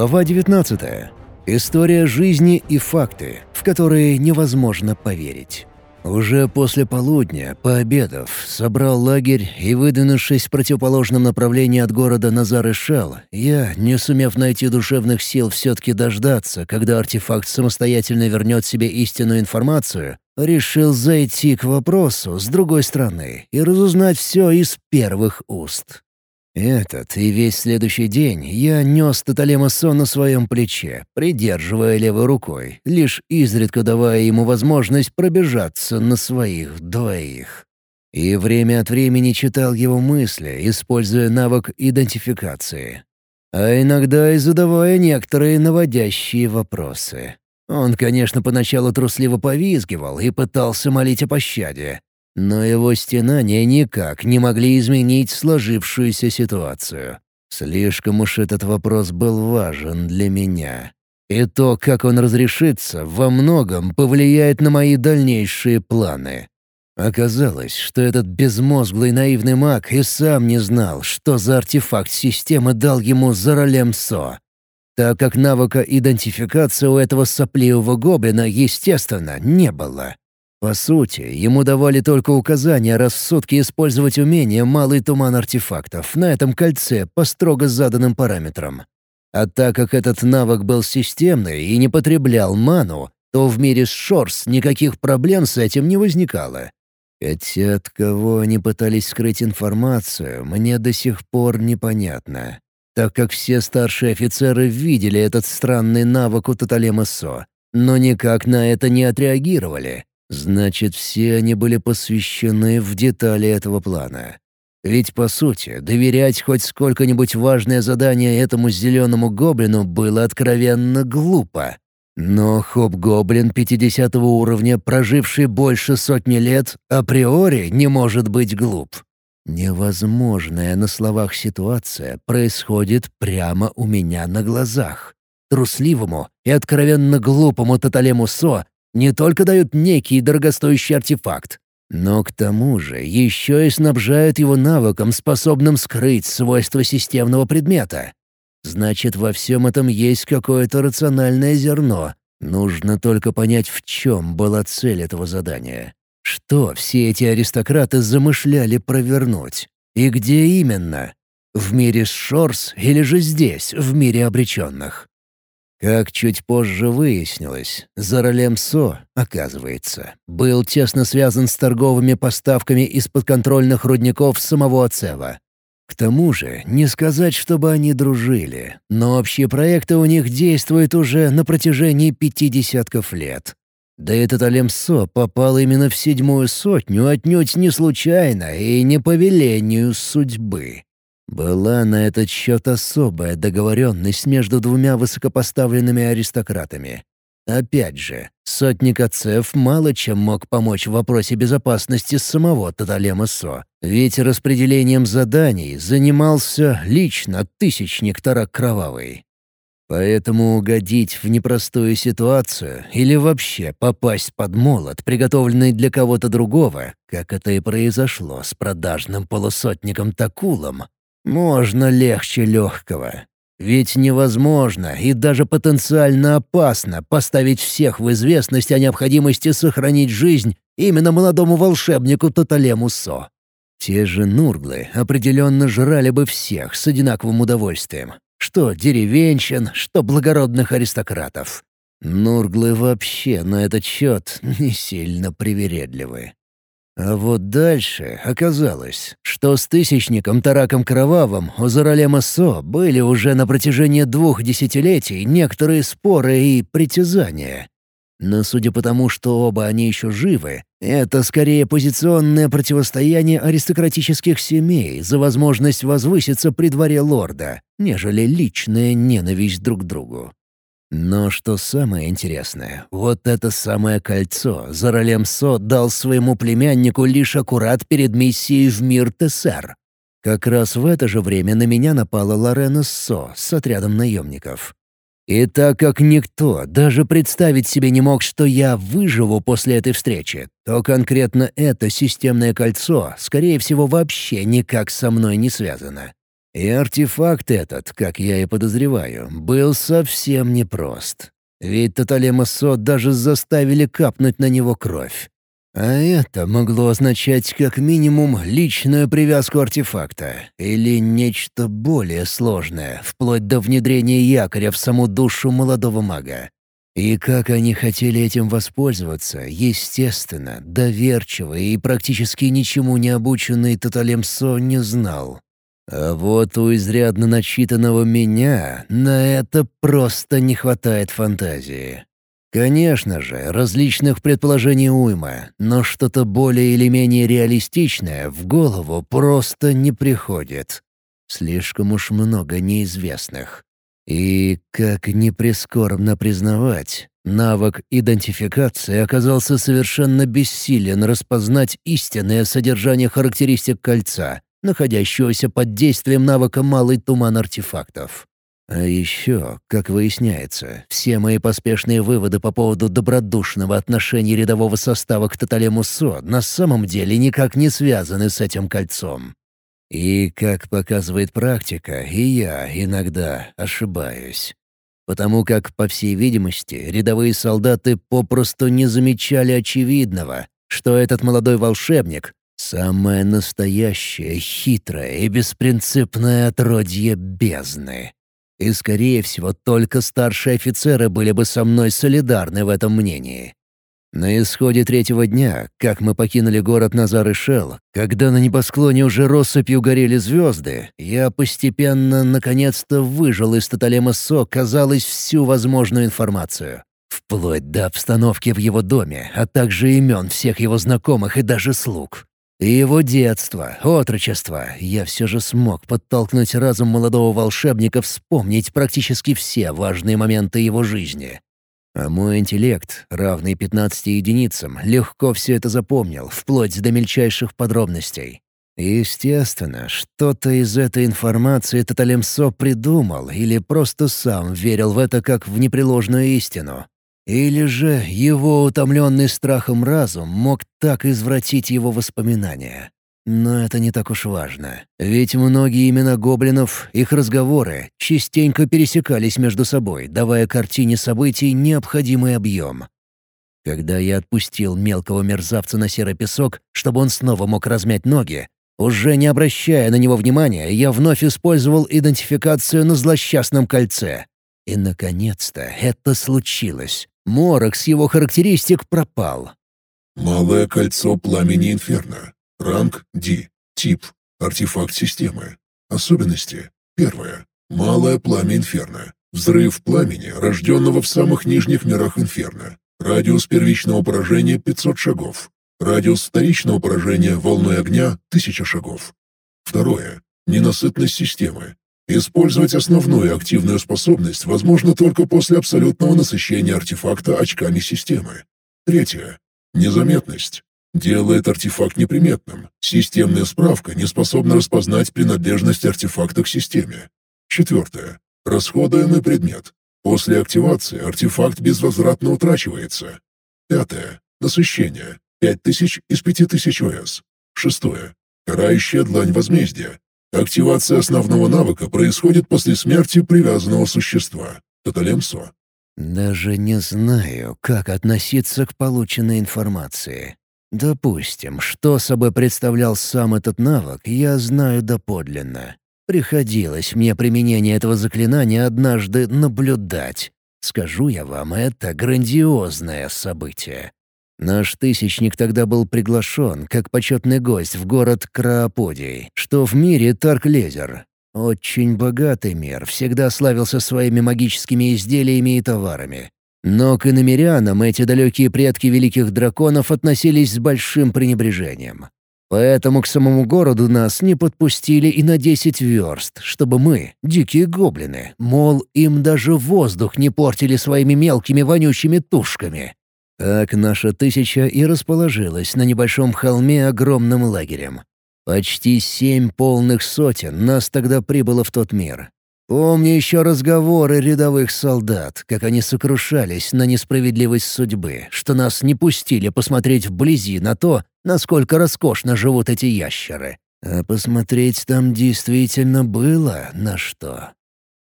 Глава 19. История жизни и факты, в которые невозможно поверить. Уже после полудня, пообедав, собрал лагерь и, выдвинувшись в противоположном направлении от города Назар-и-Шел, я, не сумев найти душевных сил все-таки дождаться, когда артефакт самостоятельно вернет себе истинную информацию, решил зайти к вопросу с другой стороны и разузнать все из первых уст. Этот и весь следующий день я нес Таталема Со на своем плече, придерживая левой рукой, лишь изредка давая ему возможность пробежаться на своих двоих. И время от времени читал его мысли, используя навык идентификации. А иногда и задавая некоторые наводящие вопросы. Он, конечно, поначалу трусливо повизгивал и пытался молить о пощаде, но его стенания никак не могли изменить сложившуюся ситуацию. Слишком уж этот вопрос был важен для меня. И то, как он разрешится, во многом повлияет на мои дальнейшие планы. Оказалось, что этот безмозглый наивный маг и сам не знал, что за артефакт системы дал ему Заралем Со. Так как навыка идентификации у этого сопливого гоблина, естественно, не было. По сути, ему давали только указания раз в сутки использовать умение «малый туман артефактов» на этом кольце по строго заданным параметрам. А так как этот навык был системный и не потреблял ману, то в мире Шорс никаких проблем с этим не возникало. Хотя от кого они пытались скрыть информацию, мне до сих пор непонятно, так как все старшие офицеры видели этот странный навык у Таталема Со, но никак на это не отреагировали. Значит, все они были посвящены в детали этого плана. Ведь, по сути, доверять хоть сколько-нибудь важное задание этому зеленому гоблину было откровенно глупо. Но хоп-гоблин 50 уровня, проживший больше сотни лет, априори не может быть глуп. Невозможная на словах ситуация происходит прямо у меня на глазах. Трусливому и откровенно глупому Таталему Со не только дают некий дорогостоящий артефакт, но к тому же еще и снабжают его навыком, способным скрыть свойства системного предмета. Значит, во всем этом есть какое-то рациональное зерно. Нужно только понять, в чем была цель этого задания. Что все эти аристократы замышляли провернуть? И где именно? В мире Шорс или же здесь, в мире обреченных? Как чуть позже выяснилось, Заралем Со, оказывается, был тесно связан с торговыми поставками из подконтрольных рудников самого Ацева. К тому же, не сказать, чтобы они дружили, но общие проекты у них действуют уже на протяжении пяти десятков лет. Да этот Алемсо попал именно в седьмую сотню отнюдь не случайно и не по велению судьбы. Была на этот счет особая договоренность между двумя высокопоставленными аристократами. Опять же, сотник Ацеф мало чем мог помочь в вопросе безопасности самого Таталема Со, ведь распределением заданий занимался лично тысячник Тарак Кровавый. Поэтому угодить в непростую ситуацию или вообще попасть под молот, приготовленный для кого-то другого, как это и произошло с продажным полусотником Такулом, можно легче легкого. Ведь невозможно и даже потенциально опасно поставить всех в известность о необходимости сохранить жизнь именно молодому волшебнику Тоталему Со. Те же Нурглы определенно жрали бы всех с одинаковым удовольствием. Что деревенщин, что благородных аристократов. Нурглы вообще на этот счет не сильно привередливы. А вот дальше оказалось, что с тысячником Тараком Кровавым у Заралема Со были уже на протяжении двух десятилетий некоторые споры и притязания. Но судя по тому, что оба они еще живы, это скорее позиционное противостояние аристократических семей за возможность возвыситься при дворе лорда, нежели личная ненависть друг к другу. Но что самое интересное, вот это самое кольцо Заралем Со дал своему племяннику лишь аккурат перед миссией в мир Тессер. Как раз в это же время на меня напала Лорена Со с отрядом наемников. И так как никто даже представить себе не мог, что я выживу после этой встречи, то конкретно это системное кольцо, скорее всего, вообще никак со мной не связано. И артефакт этот, как я и подозреваю, был совсем непрост. Ведь Таталема Сот даже заставили капнуть на него кровь. А это могло означать как минимум личную привязку артефакта или нечто более сложное, вплоть до внедрения якоря в саму душу молодого мага. И как они хотели этим воспользоваться, естественно, доверчивый и практически ничему не обученный Таталемсо не знал. А вот у изрядно начитанного меня на это просто не хватает фантазии. Конечно же, различных предположений уйма, но что-то более или менее реалистичное в голову просто не приходит. Слишком уж много неизвестных. И, как ни прискорбно признавать, навык идентификации оказался совершенно бессилен распознать истинное содержание характеристик кольца, находящегося под действием навыка «Малый туман артефактов». А еще, как выясняется, все мои поспешные выводы по поводу добродушного отношения рядового состава к Таталему Со на самом деле никак не связаны с этим кольцом. И, как показывает практика, и я иногда ошибаюсь. Потому как, по всей видимости, рядовые солдаты попросту не замечали очевидного, что этот молодой волшебник — самое настоящее, хитрое и беспринципное отродье бездны. И, скорее всего, только старшие офицеры были бы со мной солидарны в этом мнении. На исходе третьего дня, как мы покинули город Назар и Шел, когда на небосклоне уже россыпью горели звезды, я постепенно, наконец-то, выжил из Тоталема Со, казалось, всю возможную информацию. Вплоть до обстановки в его доме, а также имен всех его знакомых и даже слуг. И его детство, отрочество, я все же смог подтолкнуть разум молодого волшебника вспомнить практически все важные моменты его жизни. А мой интеллект, равный 15 единицам, легко все это запомнил, вплоть до мельчайших подробностей. Естественно, что-то из этой информации Таталемсо придумал или просто сам верил в это как в непреложную истину. Или же его утомленный страхом разум мог так извратить его воспоминания. Но это не так уж важно. Ведь многие имена гоблинов, их разговоры, частенько пересекались между собой, давая картине событий необходимый объем. Когда я отпустил мелкого мерзавца на серый песок, чтобы он снова мог размять ноги, уже не обращая на него внимания, я вновь использовал идентификацию на злосчастном кольце. И, наконец-то, это случилось. Морок с его характеристик пропал. Малое кольцо пламени Инферно. Ранг D. Тип. Артефакт системы. Особенности. Первое. Малое пламя Инферно. Взрыв пламени, рожденного в самых нижних мирах Инферно. Радиус первичного поражения 500 шагов. Радиус вторичного поражения волной огня 1000 шагов. Второе. Ненасытность системы. Использовать основную активную способность возможно только после абсолютного насыщения артефакта очками системы. Третье. Незаметность. Делает артефакт неприметным. Системная справка не способна распознать принадлежность артефакта к системе. Четвертое. Расходуемый предмет. После активации артефакт безвозвратно утрачивается. Пятое. Насыщение. 5000 из 5000 ОС. Шестое. Карающая длань возмездия. Активация основного навыка происходит после смерти привязанного существа. Таталемсо. Даже не знаю, как относиться к полученной информации. Допустим, что собой представлял сам этот навык, я знаю доподлинно. Приходилось мне применение этого заклинания однажды наблюдать. Скажу я вам, это грандиозное событие. Наш тысячник тогда был приглашен как почетный гость в город Краоподий, что в мире Тарклезер. Очень богатый мир, всегда славился своими магическими изделиями и товарами. Но к иномерянам эти далекие предки великих драконов относились с большим пренебрежением. Поэтому к самому городу нас не подпустили и на десять верст, чтобы мы, дикие гоблины, мол, им даже воздух не портили своими мелкими вонючими тушками. Так наша тысяча и расположилась на небольшом холме огромным лагерем. Почти семь полных сотен нас тогда прибыло в тот мир. Помню еще разговоры рядовых солдат, как они сокрушались на несправедливость судьбы, что нас не пустили посмотреть вблизи на то, насколько роскошно живут эти ящеры. А посмотреть там действительно было на что.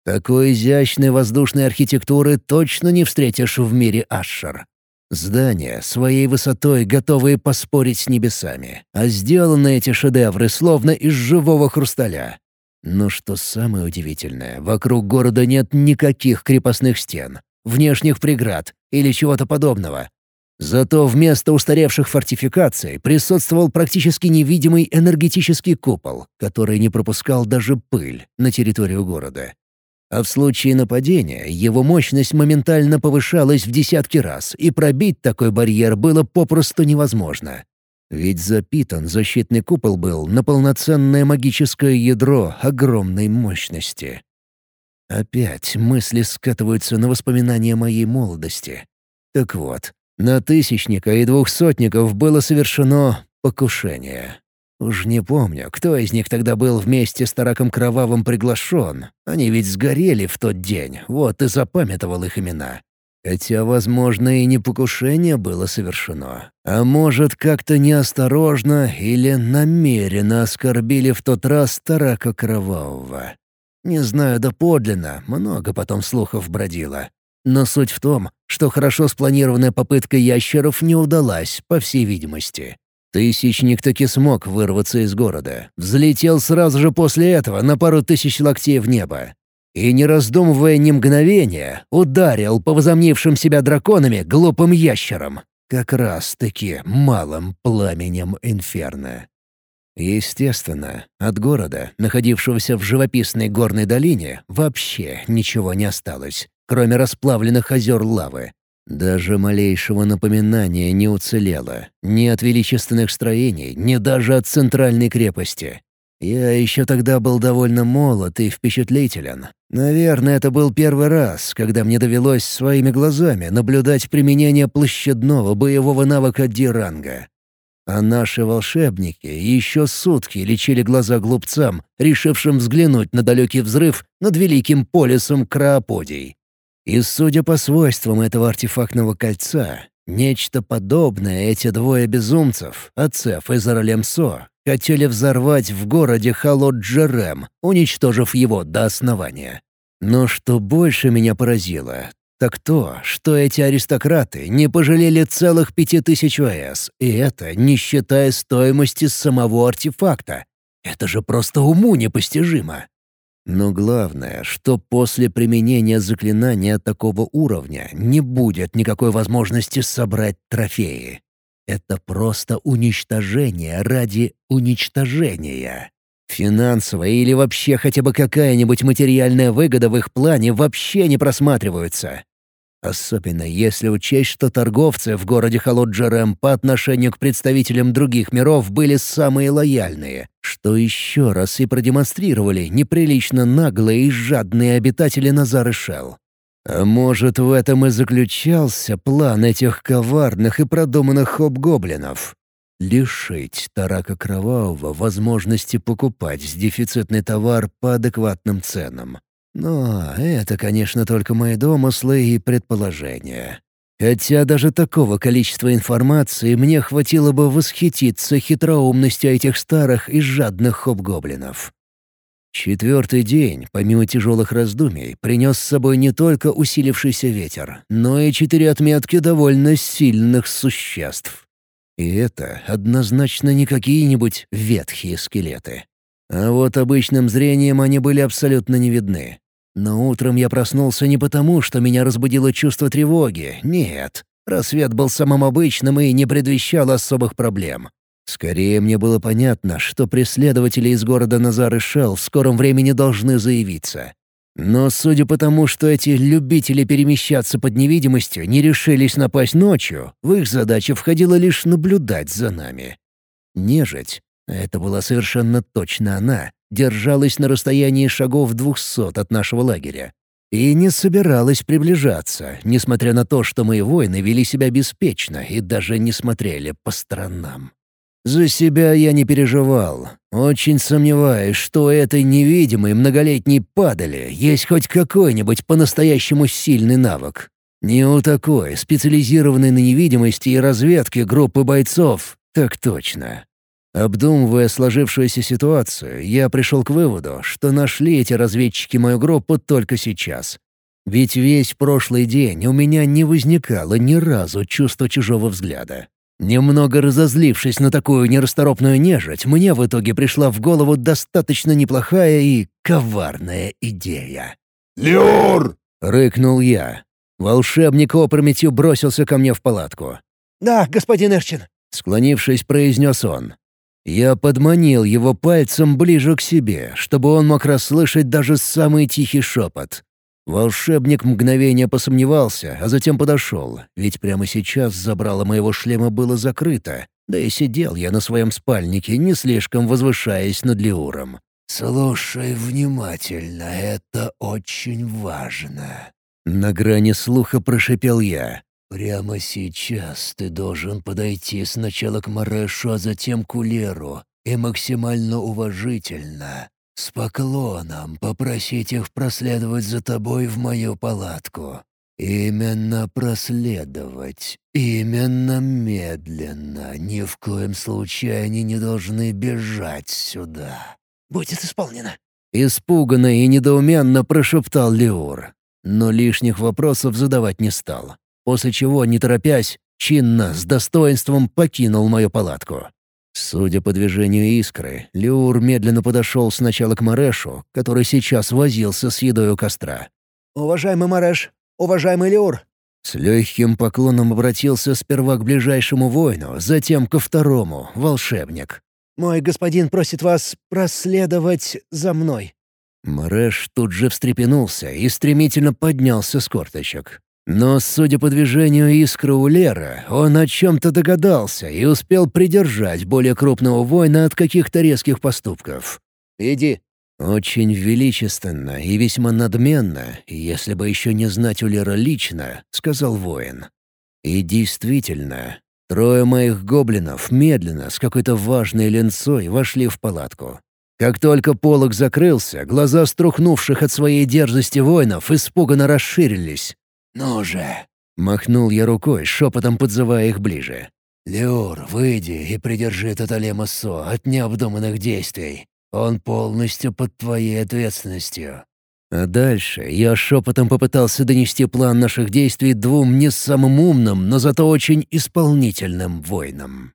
Такой изящной воздушной архитектуры точно не встретишь в мире Ашшар. Здания своей высотой готовые поспорить с небесами, а сделаны эти шедевры словно из живого хрусталя. Но что самое удивительное, вокруг города нет никаких крепостных стен, внешних преград или чего-то подобного. Зато вместо устаревших фортификаций присутствовал практически невидимый энергетический купол, который не пропускал даже пыль на территорию города. А в случае нападения его мощность моментально повышалась в десятки раз, и пробить такой барьер было попросту невозможно. Ведь запитан защитный купол был на полноценное магическое ядро огромной мощности. Опять мысли скатываются на воспоминания моей молодости. Так вот, на тысячника и двухсотников было совершено покушение. Уж не помню, кто из них тогда был вместе с Тараком Кровавым приглашен. Они ведь сгорели в тот день, вот и запамятовал их имена. Хотя, возможно, и не покушение было совершено. А может, как-то неосторожно или намеренно оскорбили в тот раз Тарака Кровавого. Не знаю доподлинно, много потом слухов бродило. Но суть в том, что хорошо спланированная попытка ящеров не удалась, по всей видимости. Тысячник таки смог вырваться из города. Взлетел сразу же после этого на пару тысяч локтей в небо. И, не раздумывая ни мгновения, ударил по возомнившим себя драконами глупым ящерам. Как раз-таки малым пламенем инферно. Естественно, от города, находившегося в живописной горной долине, вообще ничего не осталось, кроме расплавленных озер лавы. Даже малейшего напоминания не уцелело. Ни от величественных строений, ни даже от центральной крепости. Я еще тогда был довольно молод и впечатлителен. Наверное, это был первый раз, когда мне довелось своими глазами наблюдать применение площадного боевого навыка Диранга. А наши волшебники еще сутки лечили глаза глупцам, решившим взглянуть на далекий взрыв над великим полисом Краоподий. И судя по свойствам этого артефактного кольца, нечто подобное эти двое безумцев, Ацеф и Заралемсо, хотели взорвать в городе Халот-Джерем, уничтожив его до основания. Но что больше меня поразило, так то, что эти аристократы не пожалели целых пяти тысяч ОС, и это не считая стоимости самого артефакта. Это же просто уму непостижимо. Но главное, что после применения заклинания такого уровня не будет никакой возможности собрать трофеи. Это просто уничтожение ради уничтожения. Финансовая или вообще хотя бы какая-нибудь материальная выгода в их плане вообще не просматриваются. Особенно если учесть, что торговцы в городе Холоджерем по отношению к представителям других миров были самые лояльные, что еще раз и продемонстрировали неприлично наглые и жадные обитатели Назары Шелл. А может, в этом и заключался план этих коварных и продуманных хоб-гоблинов? Лишить Тарака Кровавого возможности покупать дефицитный товар по адекватным ценам. Но это, конечно, только мои домыслы и предположения. Хотя даже такого количества информации мне хватило бы восхититься хитроумностью этих старых и жадных хоб-гоблинов. Четвертый день, помимо тяжелых раздумий, принес с собой не только усилившийся ветер, но и четыре отметки довольно сильных существ. И это однозначно не какие-нибудь ветхие скелеты. А вот обычным зрением они были абсолютно не видны. Но утром я проснулся не потому, что меня разбудило чувство тревоги. Нет. Рассвет был самым обычным и не предвещал особых проблем. Скорее, мне было понятно, что преследователи из города Назар и Шелл в скором времени должны заявиться. Но судя по тому, что эти любители перемещаться под невидимостью не решились напасть ночью, в их задачу входило лишь наблюдать за нами. Нежить это была совершенно точно она, держалась на расстоянии шагов двухсот от нашего лагеря. И не собиралась приближаться, несмотря на то, что мои воины вели себя беспечно и даже не смотрели по сторонам. За себя я не переживал. Очень сомневаюсь, что у этой невидимой многолетней падали есть хоть какой-нибудь по-настоящему сильный навык. Не у такой, специализированной на невидимости и разведке группы бойцов, так точно. Обдумывая сложившуюся ситуацию, я пришел к выводу, что нашли эти разведчики мою группу только сейчас. Ведь весь прошлый день у меня не возникало ни разу чувства чужого взгляда. Немного разозлившись на такую нерасторопную нежить, мне в итоге пришла в голову достаточно неплохая и коварная идея. «Леор!» — рыкнул я. Волшебник опрометью бросился ко мне в палатку. «Да, господин Эрчин», — склонившись, произнес он. Я подманил его пальцем ближе к себе, чтобы он мог расслышать даже самый тихий шепот. Волшебник мгновение посомневался, а затем подошел, ведь прямо сейчас забрало моего шлема было закрыто, да и сидел я на своем спальнике, не слишком возвышаясь над Леуром. «Слушай внимательно, это очень важно». На грани слуха прошипел я. «Прямо сейчас ты должен подойти сначала к Марешу, а затем к Улеру, и максимально уважительно, с поклоном попросить их проследовать за тобой в мою палатку. Именно проследовать, именно медленно, ни в коем случае они не должны бежать сюда». «Будет исполнено». Испуганно и недоуменно прошептал Леур, но лишних вопросов задавать не стал после чего, не торопясь, чинно, с достоинством покинул мою палатку. Судя по движению искры, Люр медленно подошел сначала к Марешу, который сейчас возился с едой у костра. «Уважаемый Мареш, уважаемый Люр!» С легким поклоном обратился сперва к ближайшему воину, затем ко второму, волшебник. «Мой господин просит вас проследовать за мной». Мареш тут же встрепенулся и стремительно поднялся с корточек. Но, судя по движению искры у Лера, он о чем-то догадался и успел придержать более крупного воина от каких-то резких поступков. «Иди». Очень величественно и весьма надменно, если бы еще не знать у Лера лично, — сказал воин. И действительно, трое моих гоблинов медленно, с какой-то важной ленцой, вошли в палатку. Как только полог закрылся, глаза струхнувших от своей дерзости воинов испуганно расширились. «Ну же!» — махнул я рукой, шепотом подзывая их ближе. «Леур, выйди и придержи Таталема Со от необдуманных действий. Он полностью под твоей ответственностью». А дальше я шепотом попытался донести план наших действий двум не самым умным, но зато очень исполнительным воинам.